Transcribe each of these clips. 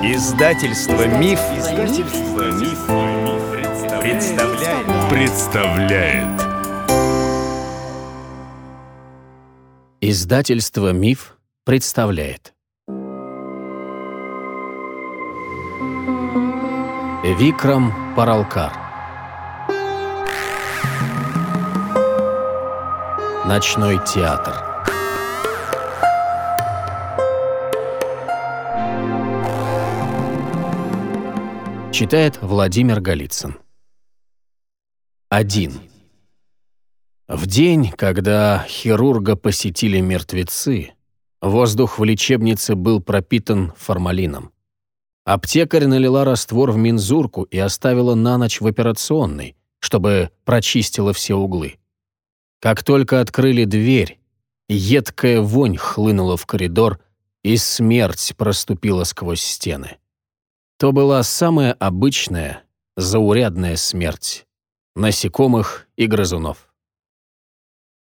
Издательство Миф, Издательство Миф, представляет. представляет. Издательство Миф представляет. Викрам Паралкар. Ночной театр. Читает Владимир Голицын. 1. В день, когда хирурга посетили мертвецы, воздух в лечебнице был пропитан формалином. Аптекарь налила раствор в мензурку и оставила на ночь в операционной, чтобы прочистила все углы. Как только открыли дверь, едкая вонь хлынула в коридор, и смерть проступила сквозь стены то была самая обычная, заурядная смерть насекомых и грызунов.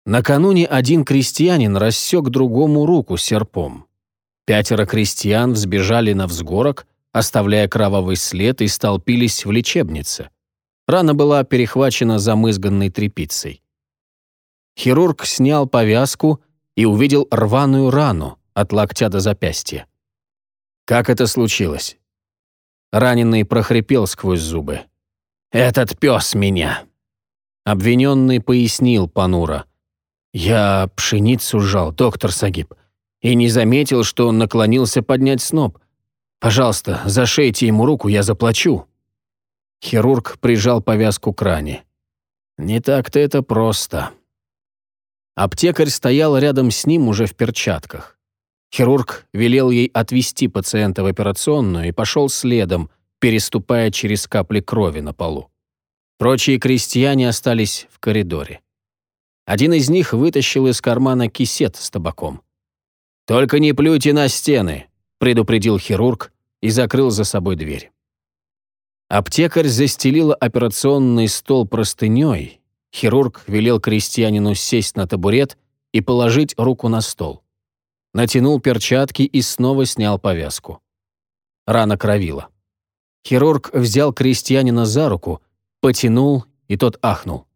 Накануне один крестьянин рассек другому руку серпом. Пятеро крестьян взбежали на взгорок, оставляя кровавый след, и столпились в лечебнице. Рана была перехвачена замызганной тряпицей. Хирург снял повязку и увидел рваную рану от локтя до запястья. Как это случилось? Раненый прохрипел сквозь зубы. «Этот пес меня!» Обвиненный пояснил понуро. «Я пшеницу сжал, доктор Сагиб, и не заметил, что он наклонился поднять сноп. Пожалуйста, зашейте ему руку, я заплачу». Хирург прижал повязку к ране. «Не так-то это просто». Аптекарь стоял рядом с ним уже в перчатках. Хирург велел ей отвести пациента в операционную и пошел следом, переступая через капли крови на полу. Прочие крестьяне остались в коридоре. Один из них вытащил из кармана кисет с табаком. «Только не плюйте на стены», — предупредил хирург и закрыл за собой дверь. Аптекарь застелила операционный стол простыней. Хирург велел крестьянину сесть на табурет и положить руку на стол натянул перчатки и снова снял повязку. Рана кровила. Хирург взял крестьянина за руку, потянул, и тот ахнул.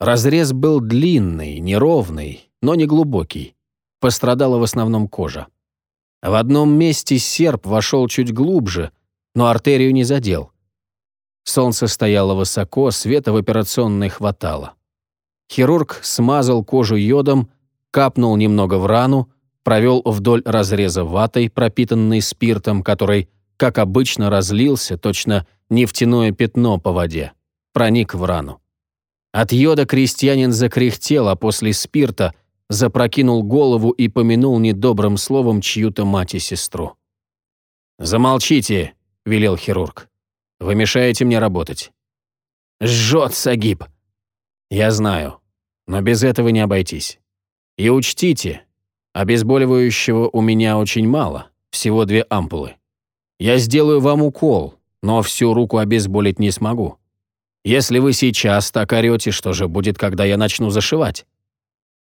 Разрез был длинный, неровный, но не глубокий. Пострадала в основном кожа. В одном месте серп вошел чуть глубже, но артерию не задел. Солнце стояло высоко, света в операционной хватало. Хирург смазал кожу йодом, капнул немного в рану, провел вдоль разреза ватой, пропитанной спиртом, который, как обычно, разлился, точно нефтяное пятно по воде, проник в рану. От йода крестьянин закряхтел, а после спирта запрокинул голову и помянул недобрым словом чью-то мать и сестру. «Замолчите», — велел хирург. «Вы мешаете мне работать». «Жжет, Сагиб». «Я знаю, но без этого не обойтись. И учтите, Обезболивающего у меня очень мало, всего две ампулы. Я сделаю вам укол, но всю руку обезболить не смогу. Если вы сейчас так орете, что же будет, когда я начну зашивать?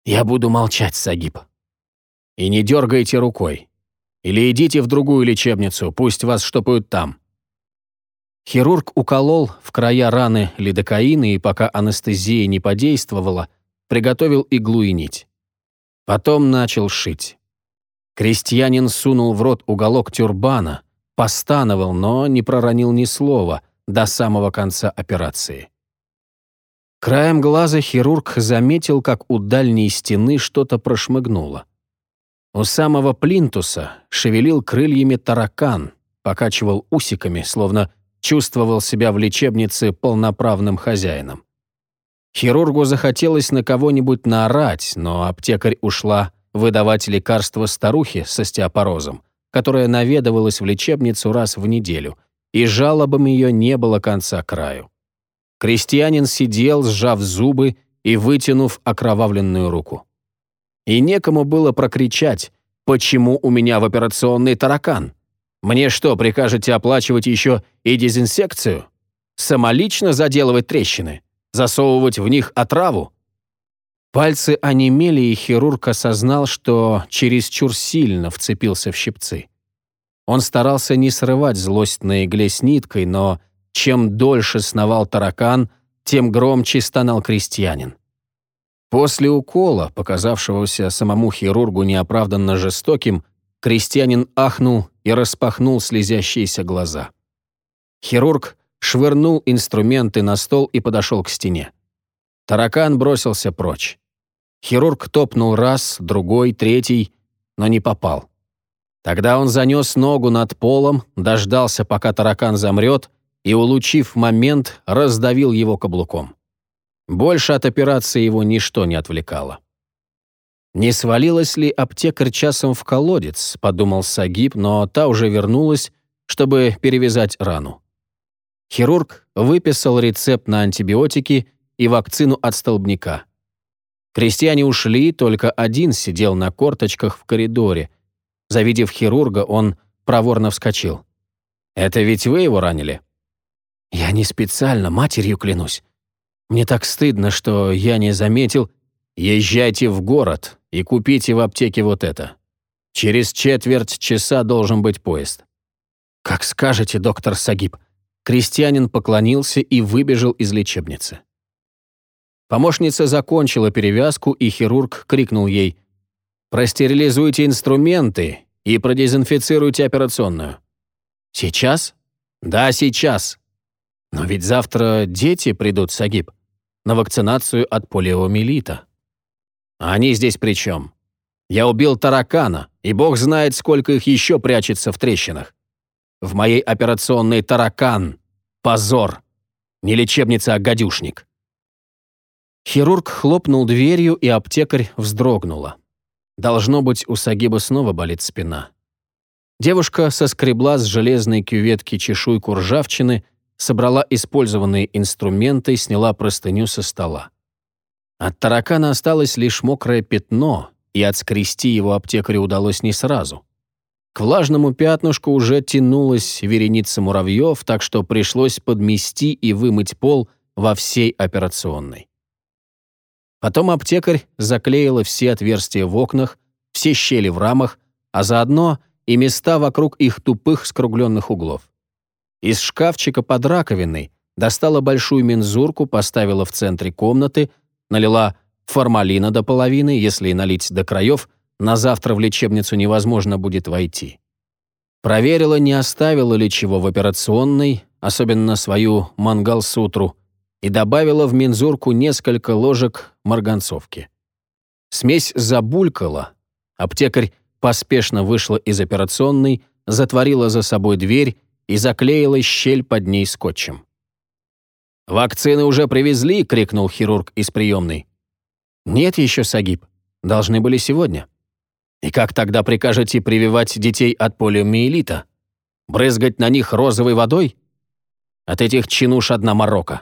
Я буду молчать, Сагиб. И не дергайте рукой. Или идите в другую лечебницу, пусть вас штопают там. Хирург уколол в края раны лидокаина и пока анестезия не подействовала, приготовил иглу и нить. Потом начал шить. Крестьянин сунул в рот уголок тюрбана, постановал, но не проронил ни слова до самого конца операции. Краем глаза хирург заметил, как у дальней стены что-то прошмыгнуло. У самого плинтуса шевелил крыльями таракан, покачивал усиками, словно чувствовал себя в лечебнице полноправным хозяином. Хирургу захотелось на кого-нибудь наорать, но аптекарь ушла выдавать лекарства старухе с остеопорозом, которая наведывалась в лечебницу раз в неделю, и жалобам ее не было конца краю. Крестьянин сидел, сжав зубы и вытянув окровавленную руку. И некому было прокричать, «Почему у меня в операционной таракан? Мне что, прикажете оплачивать еще и дезинсекцию? Самолично заделывать трещины?» Засовывать в них отраву? Пальцы онемели, и хирург осознал, что чересчур сильно вцепился в щипцы. Он старался не срывать злость на игле с ниткой, но чем дольше сновал таракан, тем громче стонал крестьянин. После укола, показавшегося самому хирургу неоправданно жестоким, крестьянин ахнул и распахнул слезящиеся глаза. Хирург швырнул инструменты на стол и подошел к стене. Таракан бросился прочь. Хирург топнул раз, другой, третий, но не попал. Тогда он занес ногу над полом, дождался, пока таракан замрет, и, улучив момент, раздавил его каблуком. Больше от операции его ничто не отвлекало. «Не свалилась ли аптекарь часом в колодец?» – подумал Сагиб, но та уже вернулась, чтобы перевязать рану. Хирург выписал рецепт на антибиотики и вакцину от столбняка. Крестьяне ушли, только один сидел на корточках в коридоре. Завидев хирурга, он проворно вскочил. «Это ведь вы его ранили?» «Я не специально, матерью клянусь. Мне так стыдно, что я не заметил. Езжайте в город и купите в аптеке вот это. Через четверть часа должен быть поезд». «Как скажете, доктор Сагиб». Крестьянин поклонился и выбежал из лечебницы. Помощница закончила перевязку, и хирург крикнул ей «Простерилизуйте инструменты и продезинфицируйте операционную». «Сейчас?» «Да, сейчас. Но ведь завтра дети придут, Сагиб, на вакцинацию от полиомиелита». «А они здесь при чем? Я убил таракана, и бог знает, сколько их еще прячется в трещинах. В моей операционной таракан. Позор. Не лечебница, а гадюшник». Хирург хлопнул дверью, и аптекарь вздрогнула. Должно быть, у Сагиба снова болит спина. Девушка соскребла с железной кюветки чешуйку ржавчины, собрала использованные инструменты и сняла простыню со стола. От таракана осталось лишь мокрое пятно, и отскрести его аптекарю удалось не сразу. К влажному пятнышку уже тянулась вереница муравьев, так что пришлось подмести и вымыть пол во всей операционной. Потом аптекарь заклеила все отверстия в окнах, все щели в рамах, а заодно и места вокруг их тупых скругленных углов. Из шкафчика под раковиной достала большую мензурку, поставила в центре комнаты, налила формалина до половины, если налить до краев, на завтра в лечебницу невозможно будет войти. Проверила, не оставила ли чего в операционной, особенно свою мангал-сутру, и добавила в мензурку несколько ложек марганцовки. Смесь забулькала. Аптекарь поспешно вышла из операционной, затворила за собой дверь и заклеила щель под ней скотчем. «Вакцины уже привезли!» — крикнул хирург из приемной. «Нет еще, Сагиб. Должны были сегодня». «И как тогда прикажете прививать детей от полиомиелита? Брызгать на них розовой водой? От этих чинуш одна морока.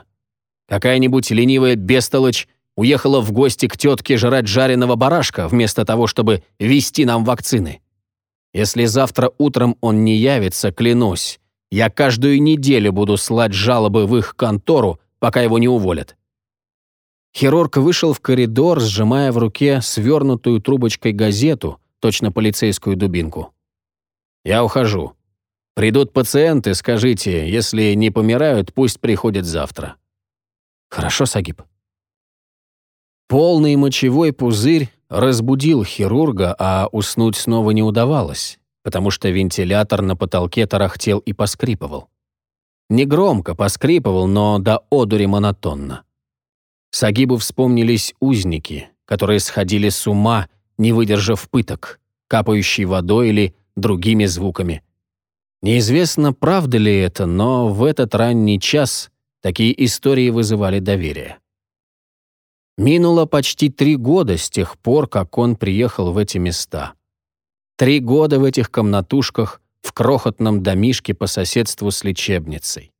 Какая-нибудь ленивая бестолочь уехала в гости к тетке жрать жареного барашка, вместо того, чтобы вести нам вакцины. Если завтра утром он не явится, клянусь, я каждую неделю буду слать жалобы в их контору, пока его не уволят». Хирург вышел в коридор, сжимая в руке свернутую трубочкой газету, точно полицейскую дубинку. «Я ухожу. Придут пациенты, скажите, если не помирают, пусть приходят завтра». «Хорошо, Сагиб». Полный мочевой пузырь разбудил хирурга, а уснуть снова не удавалось, потому что вентилятор на потолке тарахтел и поскрипывал. Негромко поскрипывал, но до одури монотонно. Сагибу вспомнились узники, которые сходили с ума, не выдержав пыток, капающей водой или другими звуками. Неизвестно, правда ли это, но в этот ранний час Такие истории вызывали доверие. Минуло почти три года с тех пор, как он приехал в эти места. Три года в этих комнатушках, в крохотном домишке по соседству с лечебницей.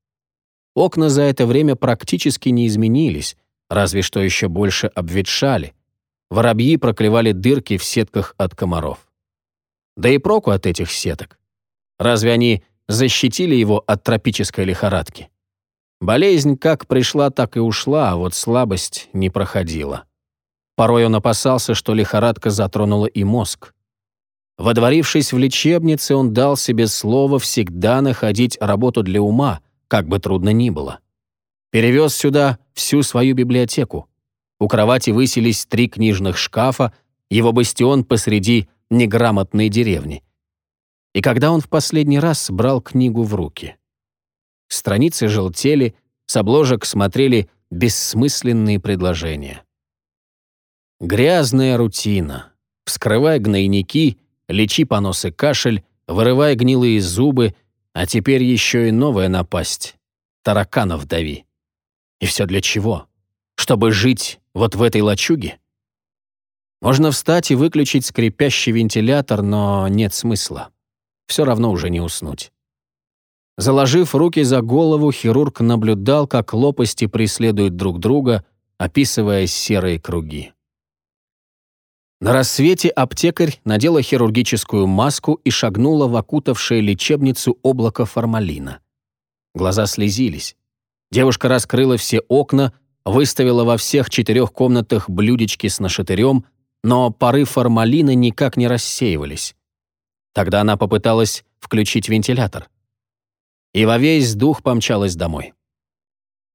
Окна за это время практически не изменились, разве что еще больше обветшали. Воробьи проклевали дырки в сетках от комаров. Да и проку от этих сеток. Разве они защитили его от тропической лихорадки? Болезнь как пришла, так и ушла, а вот слабость не проходила. Порой он опасался, что лихорадка затронула и мозг. Водворившись в лечебнице, он дал себе слово всегда находить работу для ума, как бы трудно ни было. Перевез сюда всю свою библиотеку. У кровати высились три книжных шкафа, его бастион посреди неграмотной деревни. И когда он в последний раз брал книгу в руки? Страницы желтели, с обложек смотрели бессмысленные предложения. Грязная рутина. Вскрывай гнойники, лечи понос и кашель, вырывай гнилые зубы, а теперь еще и новая напасть. Тараканов дави. И все для чего? Чтобы жить вот в этой лачуге? Можно встать и выключить скрипящий вентилятор, но нет смысла. Все равно уже не уснуть. Заложив руки за голову, хирург наблюдал, как лопасти преследуют друг друга, описывая серые круги. На рассвете аптекарь надела хирургическую маску и шагнула в окутавшее лечебницу облако формалина. Глаза слезились. Девушка раскрыла все окна, выставила во всех четырех комнатах блюдечки с нашатырем, но пары формалина никак не рассеивались. Тогда она попыталась включить вентилятор. И во весь дух помчалась домой.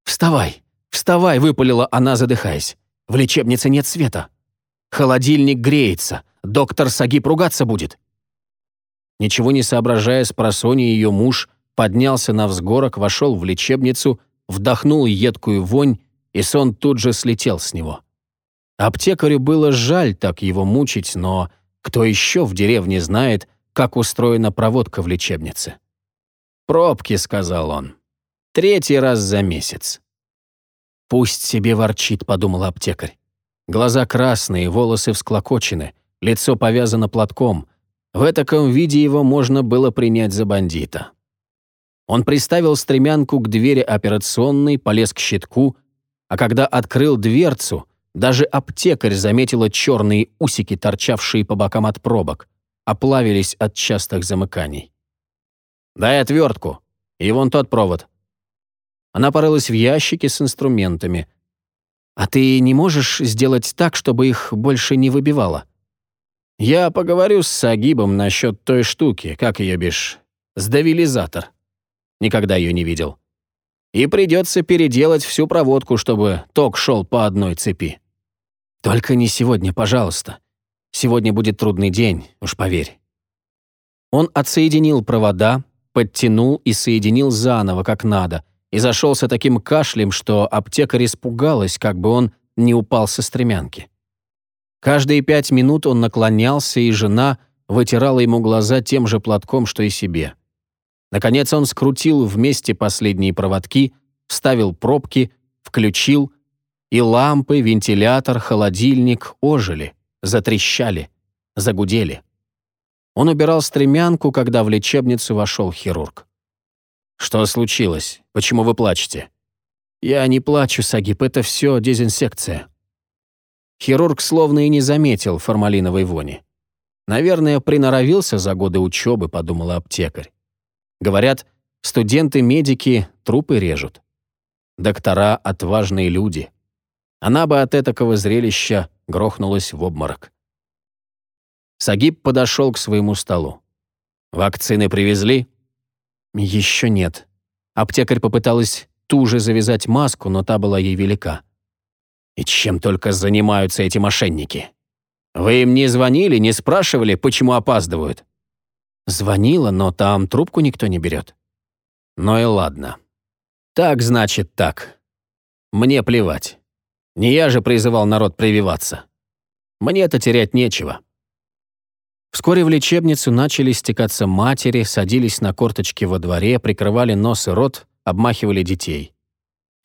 «Вставай! Вставай!» — выпалила она, задыхаясь. «В лечебнице нет света!» Холодильник греется. Доктор Сагиб ругаться будет». Ничего не соображая с просонья, ее муж поднялся на взгорок, вошел в лечебницу, вдохнул едкую вонь, и сон тут же слетел с него. Аптекарю было жаль так его мучить, но кто еще в деревне знает, как устроена проводка в лечебнице? «Пробки», — сказал он. «Третий раз за месяц». «Пусть себе ворчит», — подумал аптекарь. Глаза красные, волосы всклокочены, лицо повязано платком. В таком виде его можно было принять за бандита. Он приставил стремянку к двери операционной, полез к щитку, а когда открыл дверцу, даже аптекарь заметила черные усики, торчавшие по бокам от пробок, оплавились от частых замыканий. «Дай отвертку. И вон тот провод». Она порылась в ящике с инструментами. А ты не можешь сделать так, чтобы их больше не выбивало? Я поговорю с Сагибом насчет той штуки, как ее бишь, сдавилизатор. Никогда ее не видел. И придется переделать всю проводку, чтобы ток шел по одной цепи. Только не сегодня, пожалуйста. Сегодня будет трудный день, уж поверь. Он отсоединил провода, подтянул и соединил заново, как надо — и зашелся таким кашлем, что аптекарь испугалась, как бы он не упал со стремянки. Каждые пять минут он наклонялся, и жена вытирала ему глаза тем же платком, что и себе. Наконец он скрутил вместе последние проводки, вставил пробки, включил, и лампы, вентилятор, холодильник ожили, затрещали, загудели. Он убирал стремянку, когда в лечебницу вошел хирург. «Что случилось? Почему вы плачете?» «Я не плачу, Сагиб, это все дезинсекция». Хирург словно и не заметил формалиновой вони. «Наверное, приноровился за годы учебы», — подумала аптекарь. Говорят, студенты-медики трупы режут. Доктора — отважные люди. Она бы от этакого зрелища грохнулась в обморок. Сагиб подошел к своему столу. «Вакцины привезли?» «Еще нет». Аптекарь попыталась туже завязать маску, но та была ей велика. «И чем только занимаются эти мошенники? Вы им не звонили, не спрашивали, почему опаздывают?» Звонила, но там трубку никто не берет. Ну и ладно. Так значит так. Мне плевать. Не я же призывал народ прививаться. Мне-то терять нечего. Вскоре в лечебницу начали стекаться матери, садились на корточки во дворе, прикрывали нос и рот, обмахивали детей.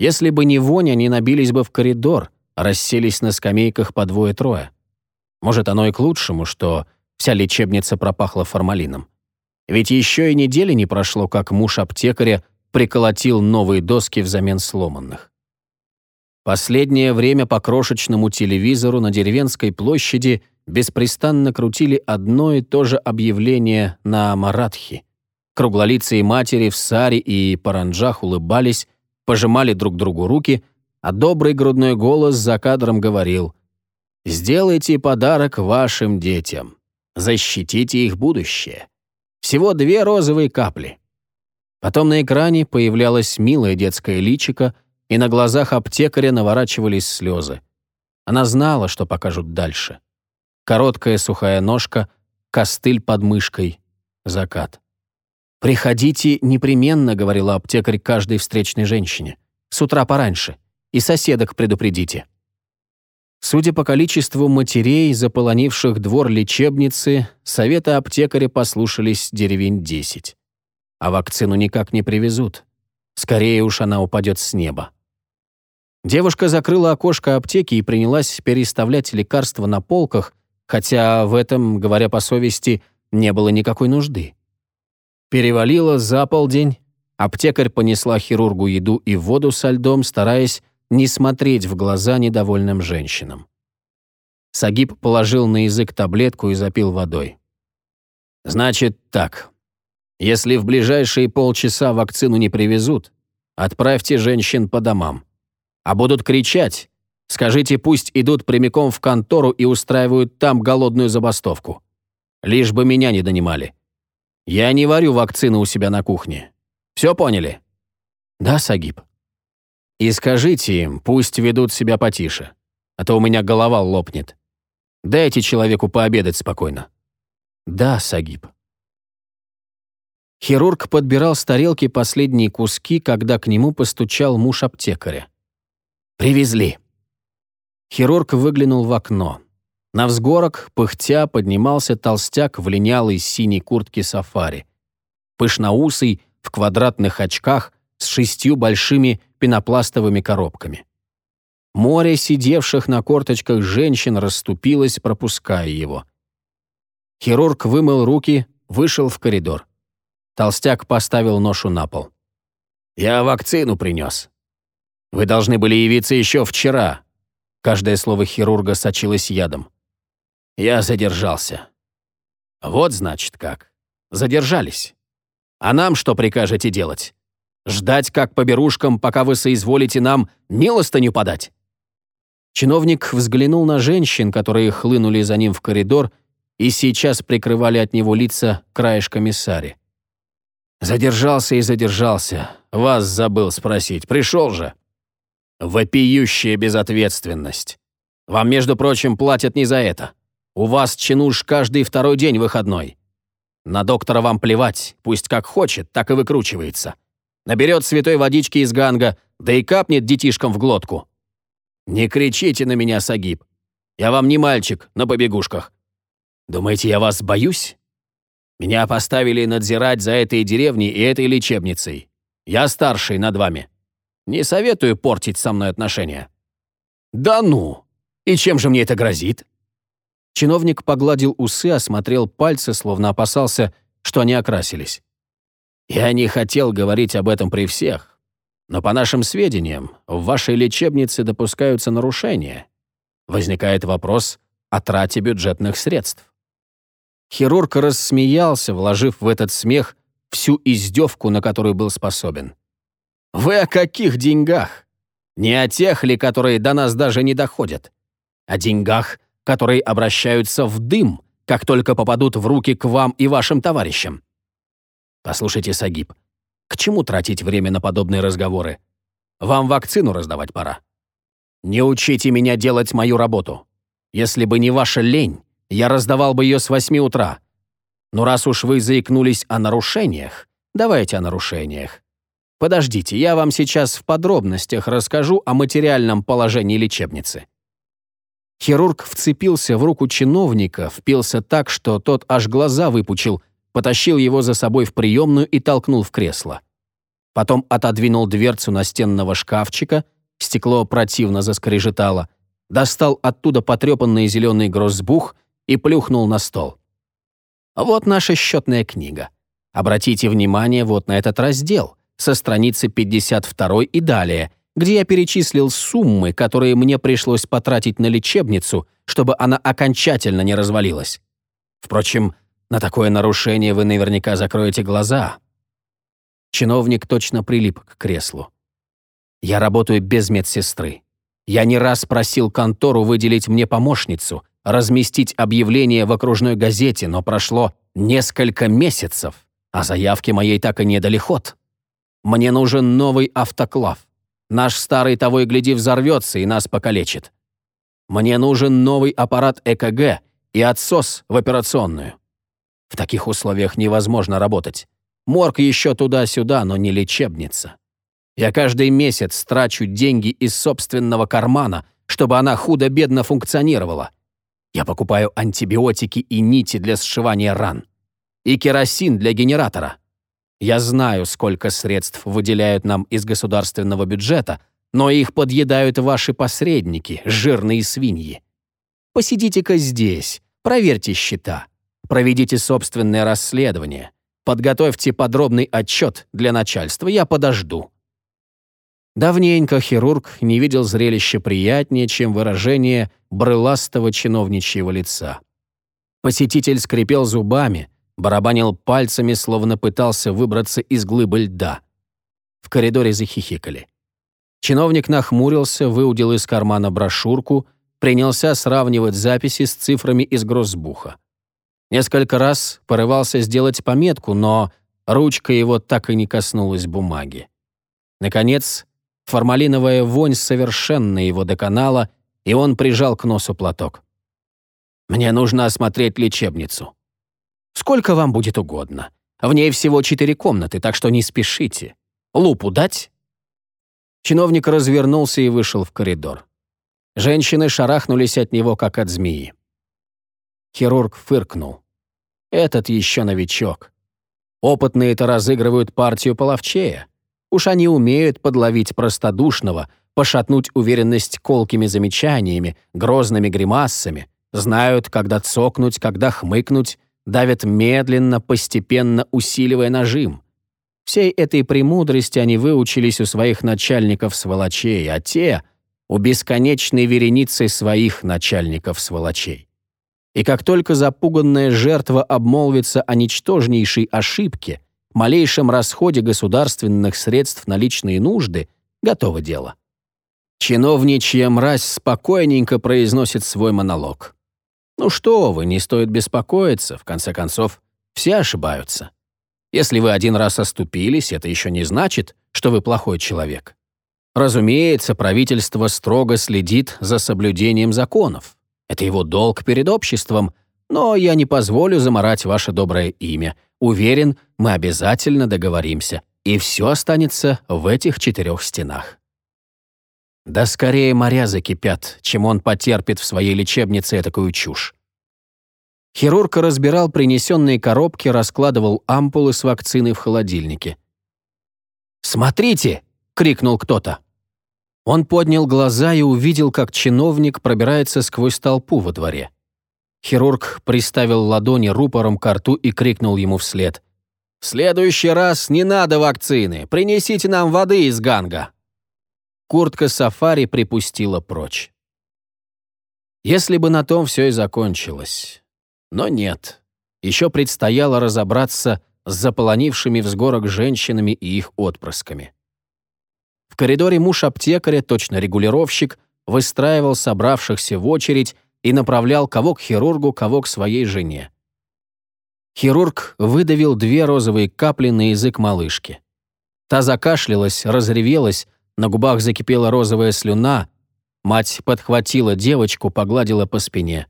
Если бы не вонь, они набились бы в коридор, расселись на скамейках по двое-трое. Может, оно и к лучшему, что вся лечебница пропахла формалином. Ведь еще и недели не прошло, как муж аптекаря приколотил новые доски взамен сломанных. Последнее время по крошечному телевизору на деревенской площади беспрестанно крутили одно и то же объявление на маратхи. Круглолицые матери в саре и паранджах улыбались, пожимали друг другу руки, а добрый грудной голос за кадром говорил «Сделайте подарок вашим детям. Защитите их будущее. Всего две розовые капли. Потом на экране появлялось милое детское личико, и на глазах аптекаря наворачивались слезы. Она знала, что покажут дальше. Короткая сухая ножка, костыль под мышкой, закат. «Приходите непременно», — говорила аптекарь каждой встречной женщине. «С утра пораньше. И соседок предупредите». Судя по количеству матерей, заполонивших двор лечебницы, советы аптекаря послушались деревень 10. А вакцину никак не привезут. Скорее уж она упадет с неба. Девушка закрыла окошко аптеки и принялась переставлять лекарства на полках, хотя в этом, говоря по совести, не было никакой нужды. Перевалило за полдень, аптекарь понесла хирургу еду и воду со льдом, стараясь не смотреть в глаза недовольным женщинам. Сагиб положил на язык таблетку и запил водой. «Значит так. Если в ближайшие полчаса вакцину не привезут, отправьте женщин по домам. А будут кричать, скажите, пусть идут прямиком в контору и устраивают там голодную забастовку. Лишь бы меня не донимали. Я не варю вакцину у себя на кухне. Все поняли?» «Да, Сагиб», и скажите им, пусть ведут себя потише, а то у меня голова лопнет. Дайте человеку пообедать спокойно». «Да, Сагиб». Хирург подбирал с тарелки последние куски, когда к нему постучал муж аптекаря. «Привезли». Хирург выглянул в окно. На взгорок, пыхтя, поднимался толстяк в линялой синей куртке сафари. Пышноусый, в квадратных очках, шестью большими пенопластовыми коробками. Море сидевших на корточках женщин расступилось, пропуская его. Хирург вымыл руки, вышел в коридор. Толстяк поставил ношу на пол. «Я вакцину принес. Вы должны были явиться еще вчера». Каждое слово хирурга сочилось ядом. «Я задержался». «Вот, значит, как. Задержались. А нам что прикажете делать? Ждать, как по берушкам, пока вы соизволите нам милостыню подать?» Чиновник взглянул на женщин, которые хлынули за ним в коридор и сейчас прикрывали от него лица краешками сари. «Задержался и задержался. Вас забыл спросить. Пришел же». «Вопиющая безответственность. Вам, между прочим, платят не за это. У вас чинуш каждый второй день выходной. На доктора вам плевать, пусть как хочет, так и выкручивается наберет святой водички из ганга, да и капнет детишкам в глотку. Не кричите на меня, Сагиб. Я вам не мальчик на побегушках. Думаете, я вас боюсь? Меня поставили надзирать за этой деревней и этой лечебницей. Я старший над вами. Не советую портить со мной отношения». «Да ну! И чем же мне это грозит?» Чиновник погладил усы, осмотрел пальцы, словно опасался, что они окрасились. Я не хотел говорить об этом при всех, но по нашим сведениям, в вашей лечебнице допускаются нарушения. Возникает вопрос о трате бюджетных средств. Хирург рассмеялся, вложив в этот смех всю издевку, на которую был способен. «Вы о каких деньгах? Не о тех ли, которые до нас даже не доходят? О деньгах, которые обращаются в дым, как только попадут в руки к вам и вашим товарищам. «Послушайте, Сагиб, к чему тратить время на подобные разговоры? Вам вакцину раздавать пора. Не учите меня делать мою работу. Если бы не ваша лень, я раздавал бы ее с восьми утра. Но раз уж вы заикнулись о нарушениях, давайте о нарушениях. Подождите, я вам сейчас в подробностях расскажу о материальном положении лечебницы». Хирург вцепился в руку чиновника, впился так, что тот аж глаза выпучил, потащил его за собой в приемную и толкнул в кресло. Потом отодвинул дверцу настенного шкафчика, стекло противно заскрежетало, достал оттуда потрепанный зеленый гроссбух и плюхнул на стол. Вот наша счетная книга. Обратите внимание вот на этот раздел, со страницы 52 и далее, где я перечислил суммы, которые мне пришлось потратить на лечебницу, чтобы она окончательно не развалилась. Впрочем, на такое нарушение вы наверняка закроете глаза». Чиновник точно прилип к креслу. «Я работаю без медсестры. Я не раз просил контору выделить мне помощницу, разместить объявление в окружной газете, но прошло несколько месяцев, а заявки моей так и не дали ход. Мне нужен новый автоклав. Наш старый того и гляди взорвется и нас покалечит. Мне нужен новый аппарат ЭКГ и отсос в операционную. В таких условиях невозможно работать. Морг еще туда-сюда, но не лечебница. Я каждый месяц трачу деньги из собственного кармана, чтобы она худо-бедно функционировала. Я покупаю антибиотики и нити для сшивания ран. И керосин для генератора. Я знаю, сколько средств выделяют нам из государственного бюджета, но их подъедают ваши посредники, жирные свиньи. Посидите-ка здесь, проверьте счета, проведите собственное расследование, подготовьте подробный отчет для начальства, я подожду. Давненько хирург не видел зрелища приятнее, чем выражение брыластого чиновничьего лица. Посетитель скрипел зубами, барабанил пальцами, словно пытался выбраться из глыбы льда. В коридоре захихикали. Чиновник нахмурился, выудил из кармана брошюрку, принялся сравнивать записи с цифрами из гроссбуха. Несколько раз порывался сделать пометку, но ручка его так и не коснулась бумаги. Наконец, формалиновая вонь совершенно его доконала, и он прижал к носу платок. «Мне нужно осмотреть лечебницу», Сколько вам будет угодно. В ней всего четыре комнаты, так что не спешите. Лупу дать?» Чиновник развернулся и вышел в коридор. Женщины шарахнулись от него, как от змеи. Хирург фыркнул. «Этот еще новичок. Опытные-то разыгрывают партию половчея. Уж они умеют подловить простодушного, пошатнуть уверенность колкими замечаниями, грозными гримасами, знают, когда цокнуть, когда хмыкнуть, давят медленно, постепенно усиливая нажим. Всей этой премудрости они выучились у своих начальников-сволочей, а те — у бесконечной вереницы своих начальников-сволочей. И как только запуганная жертва обмолвится о ничтожнейшей ошибке, малейшем расходе государственных средств на личные нужды, готово дело. Чиновничья мразь спокойненько произносит свой монолог. Ну что вы, не стоит беспокоиться, в конце концов, все ошибаются. Если вы один раз оступились, это еще не значит, что вы плохой человек. Разумеется, правительство строго следит за соблюдением законов. Это его долг перед обществом, но я не позволю заморать ваше доброе имя. Уверен, мы обязательно договоримся, и все останется в этих четырех стенах. Да скорее моря закипят, чем он потерпит в своей лечебнице такую чушь. Хирург разбирал принесенные коробки, раскладывал ампулы с вакциной в холодильнике. «Смотрите!» — крикнул кто-то. Он поднял глаза и увидел, как чиновник пробирается сквозь толпу во дворе. Хирург приставил ладони рупором к рту и крикнул ему вслед. «В следующий раз не надо вакцины! Принесите нам воды из ганга!» куртка сафари припустила прочь. Если бы на том все и закончилось. Но нет. Еще предстояло разобраться с заполонившими взгорок женщинами и их отпрысками. В коридоре муж аптекаря, точно регулировщик, выстраивал собравшихся в очередь и направлял кого к хирургу, кого к своей жене. Хирург выдавил две розовые капли на язык малышки. Та закашлялась, разревелась, на губах закипела розовая слюна. Мать подхватила девочку, погладила по спине.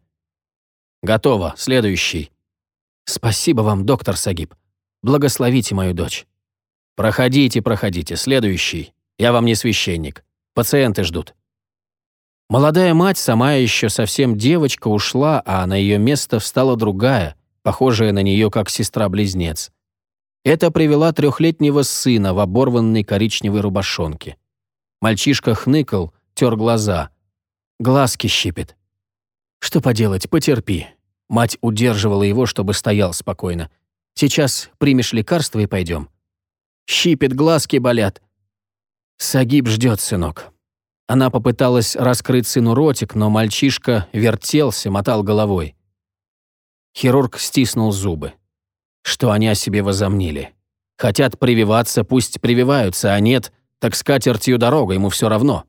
«Готово. Следующий». «Спасибо вам, доктор Сагиб. Благословите мою дочь». «Проходите, проходите. Следующий. Я вам не священник. Пациенты ждут». Молодая мать, сама еще совсем девочка, ушла, а на ее место встала другая, похожая на нее как сестра-близнец. Это привела трехлетнего сына в оборванной коричневой рубашонке. Мальчишка хныкал, тер глаза. Глазки щипет. Что поделать, потерпи. Мать удерживала его, чтобы стоял спокойно. Сейчас примешь лекарство и пойдем. Щипет, глазки болят. Сагиб ждет, сынок. Она попыталась раскрыть сыну ротик, но мальчишка вертелся, мотал головой. Хирург стиснул зубы. Что они о себе возомнили? Хотят прививаться, пусть прививаются, а нет, так с катертью дорога, ему все равно.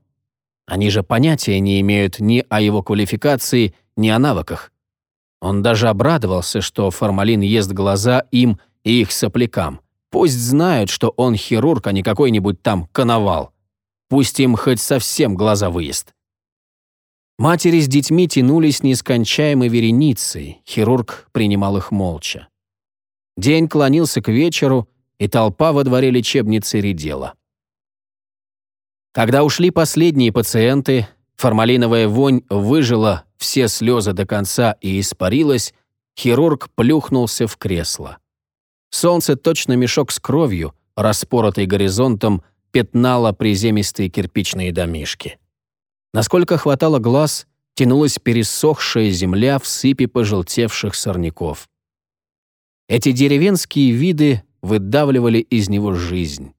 Они же понятия не имеют ни о его квалификации, ни о навыках. Он даже обрадовался, что формалин ест глаза им и их соплякам. Пусть знают, что он хирург, а не какой-нибудь там коновал. Пусть им хоть совсем глаза выест. Матери с детьми тянулись нескончаемой вереницей, хирург принимал их молча. День клонился к вечеру, и толпа во дворе лечебницы редела. Когда ушли последние пациенты, формалиновая вонь выжила все слезы до конца и испарилась, хирург плюхнулся в кресло. Солнце, точно мешок с кровью, распоротый горизонтом, пятнало приземистые кирпичные домишки. Насколько хватало глаз, тянулась пересохшая земля в сыпи пожелтевших сорняков. Эти деревенские виды выдавливали из него жизнь.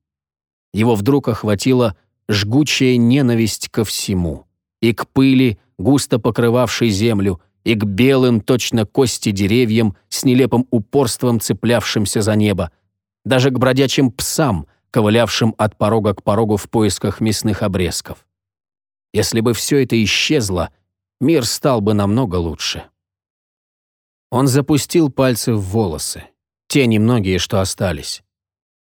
Его вдруг охватила жгучая ненависть ко всему. И к пыли, густо покрывавшей землю, и к белым, точно кости деревьям, с нелепым упорством цеплявшимся за небо, даже к бродячим псам, ковылявшим от порога к порогу в поисках мясных обрезков. Если бы все это исчезло, мир стал бы намного лучше. Он запустил пальцы в волосы, те немногие, что остались.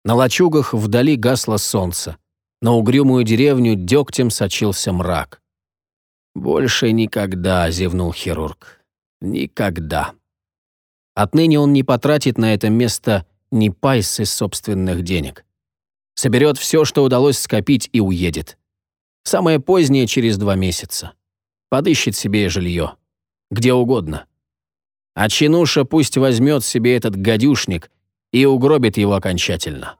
На лачугах вдали гасло солнце, на угрюмую деревню дегтем сочился мрак. «Больше никогда», — зевнул хирург. «Никогда». Отныне он не потратит на это место ни пайс из собственных денег. Соберет все, что удалось скопить, и уедет. Самое позднее через два месяца. Подыщет себе жилье. Где угодно. А Чинуша пусть возьмет себе этот гадюшник и угробит его окончательно.